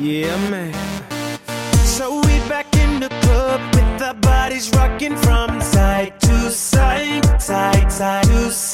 Yeah, man. So we back in the club with our bodies rocking from side to side, side, side to side.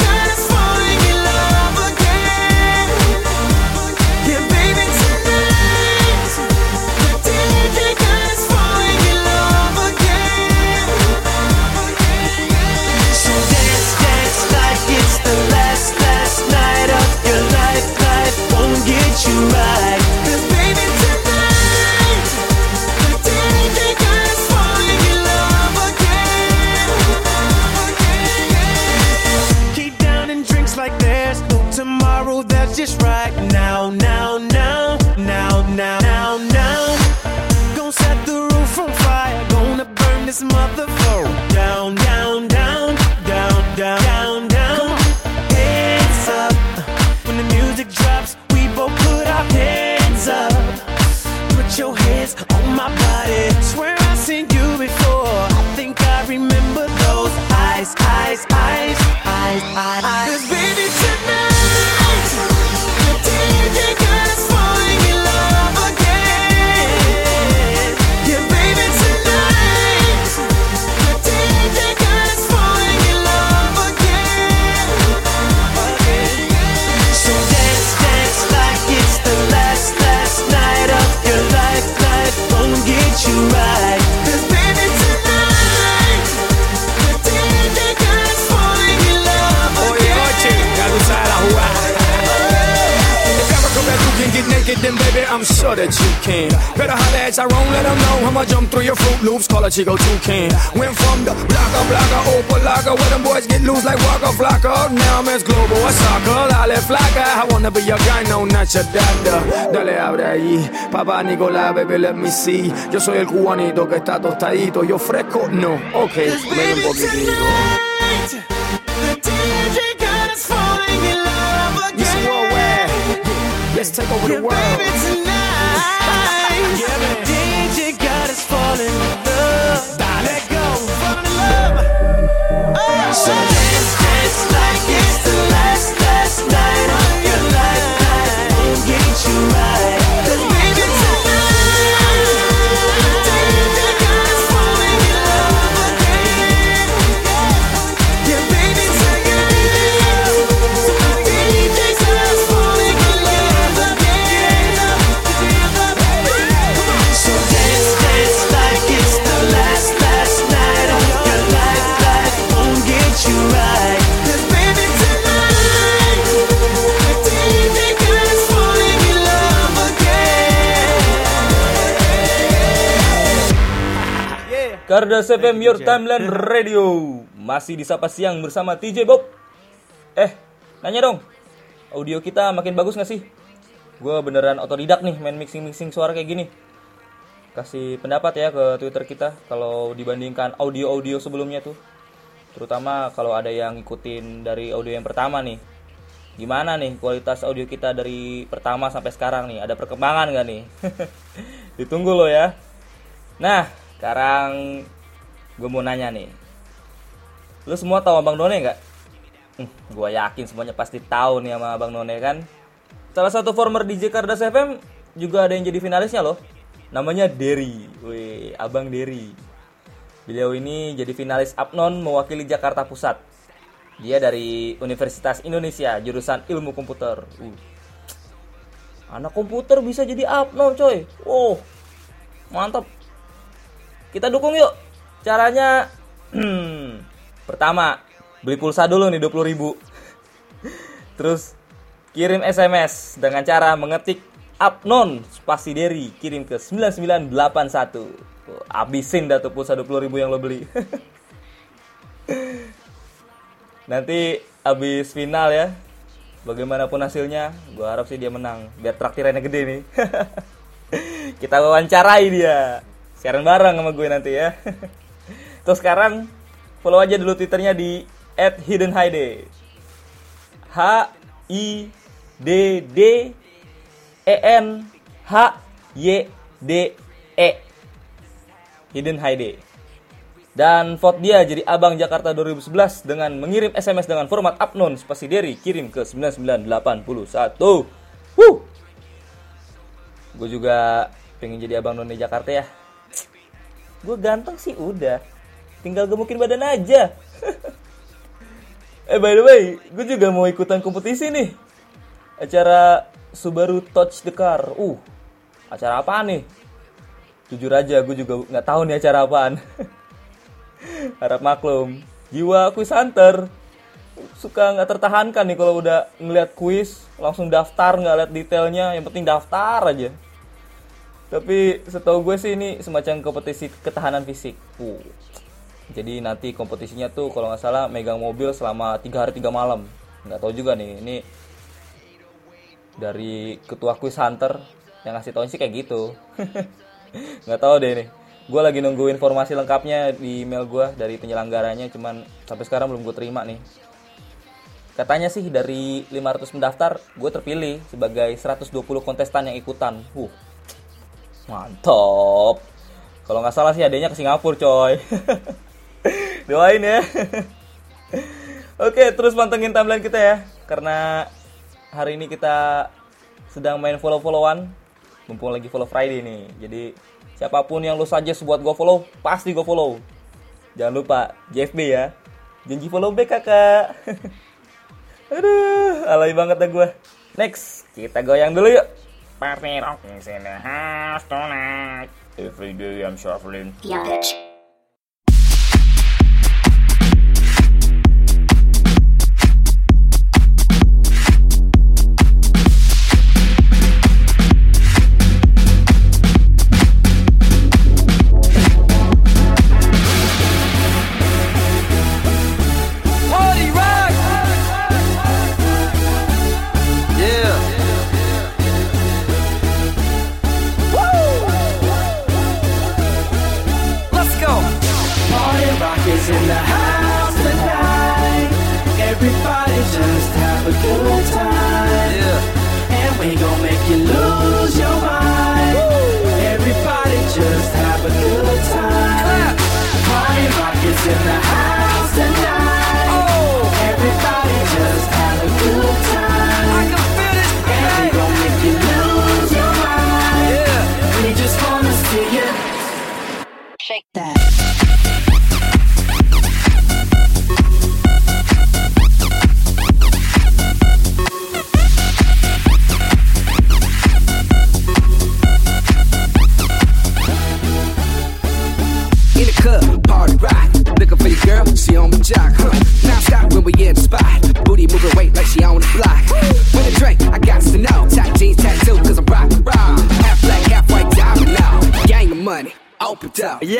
I'm sure that you can. Better holler at Tyrone, let him know I'ma jump through your Fruit Loops, call a Chico Toucan. Went from the blocker, blocker, Opalaga, where them boys get loose like Waka Flocka. Now I'm as global as soccer, Lale. I wanna be your guy, no, not your dada. Dale, abre ahí, papá Nicolás, baby, let me see. Yo soy el cubanito que está tostadito, yo fresco, no. Ok, ven un poquitito. The DJ got us falling in love again. Let's take over the world. Kardas FM Your Timeline Radio. Masih disapa siang bersama TJ Bob. Eh, nanya dong. Audio kita makin bagus gak sih? Gue beneran otodidak nih main mixing-mixing suara kayak gini. Kasih pendapat ya ke Twitter kita Kalau dibandingkan audio-audio sebelumnya tuh. Terutama kalau ada yang ngikutin dari audio yang pertama nih. Gimana nih kualitas audio kita dari pertama sampai sekarang nih? Ada perkembangan gak nih? Ditunggu lo ya. Nah, sekarang gue mau nanya nih. Lu semua tahu Abang None nggak? Hmm, gue yakin semuanya pasti tahu nih sama Abang None kan. Salah satu former DJ Kardas FM juga ada yang jadi finalisnya loh. Namanya Derry. Wih, Abang Derry. Beliau ini jadi finalis Apnon mewakili Jakarta Pusat. Dia dari Universitas Indonesia, jurusan Ilmu Komputer. Uh. Anak komputer bisa jadi Apnon, coy. Wow. Mantap. Kita dukung yuk. Caranya pertama, beli pulsa dulu nih 20.000 ribu. Terus kirim SMS dengan cara mengetik Apnon spasi Derry kirim ke 9981. Tuh, Abisin dah tuh pulsa 20.000 ribu yang lo beli. Nanti abis final ya. Bagaimanapun hasilnya, gue harap sih dia menang. Biar traktirannya gede nih. Kita wawancarai dia. Siaran bareng sama gue nanti ya. Terus sekarang follow aja dulu twitternya di @hiddenhide. H I D D E N H Y D E Hidden Hide. Dan vote dia jadi Abang Jakarta 2011 dengan mengirim SMS dengan format upnon spasi deri kirim ke 9981. Wuh. Gue juga pengen jadi Abang None Jakarta ya. Gue ganteng sih udah. Tinggal gemukin badan aja. eh by the way, gue juga mau ikutan kompetisi nih. Acara Subaru Touch the Car. Uh, acara apa nih? Jujur aja, gue juga nggak tahu nih acara apaan. Harap maklum. Jiwa kuis hunter suka nggak tertahankan nih kalau udah ngeliat kuis langsung daftar nggak lihat detailnya yang penting daftar aja tapi setahu gue sih ini semacam kompetisi ketahanan fisik. Uh. jadi nanti kompetisinya tuh kalau nggak salah megang mobil selama tiga hari tiga malam. Nggak tahu juga nih ini dari ketua kuis hunter yang ngasih tau sih kayak gitu. Nggak tahu deh nih gue lagi nunggu informasi lengkapnya di email gue dari penyelenggaranya cuman sampai sekarang belum gue terima nih. Katanya sih dari 500 pendaftar gue terpilih sebagai 120 kontestan yang ikutan. Uh mantap. Kalau nggak salah sih adanya ke Singapura coy. Doain ya. Oke terus pantengin timeline kita ya. Karena hari ini kita sedang main follow-followan. Mumpung lagi follow Friday nih. Jadi siapa pun yang lo saja buat gue follow pasti gue follow. Jangan lupa JFB ya. Janji follow back kakak. Aduh alay banget dah gue next kita goyang dulu yuk Party rock is in the house tonight. Every day I'm shuffling. Yeah, bitch. Up. Yo,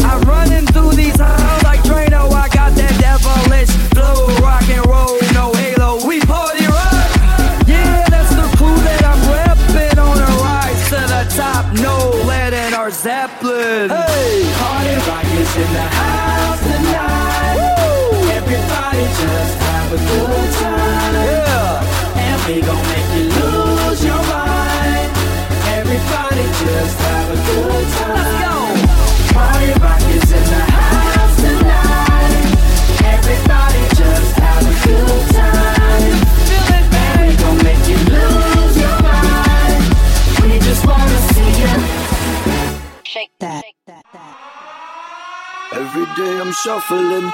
I'm running through these halls like Drano. I got that devilish flow, rock and roll, no halo. We party rock. Yeah, that's the crew that I'm repping on a rise to the top. No lead in our Zeppelin. Hey, Party rock is in the house tonight. Everybody just have a good Every day I'm shuffling.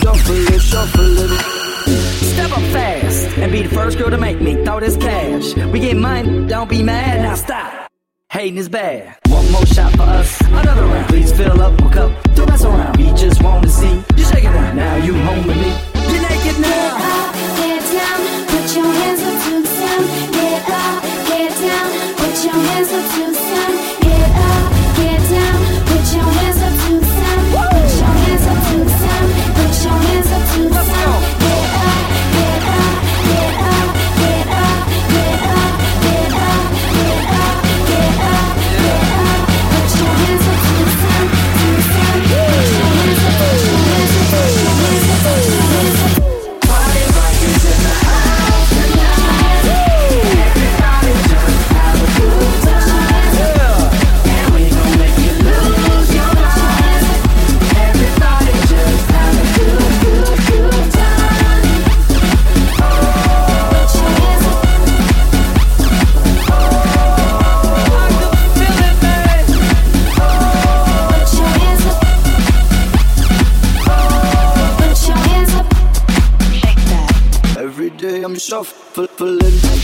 Shuffling, shuffling. Step up fast and be the first girl to make me throw this cash. We get money, don't be mad, now stop. Hating is bad. More shot for us, another round. Please fill up my cup, don't mess around. We just wanna see you shake it down. Now you home with me. You're naked now. full fulfilling.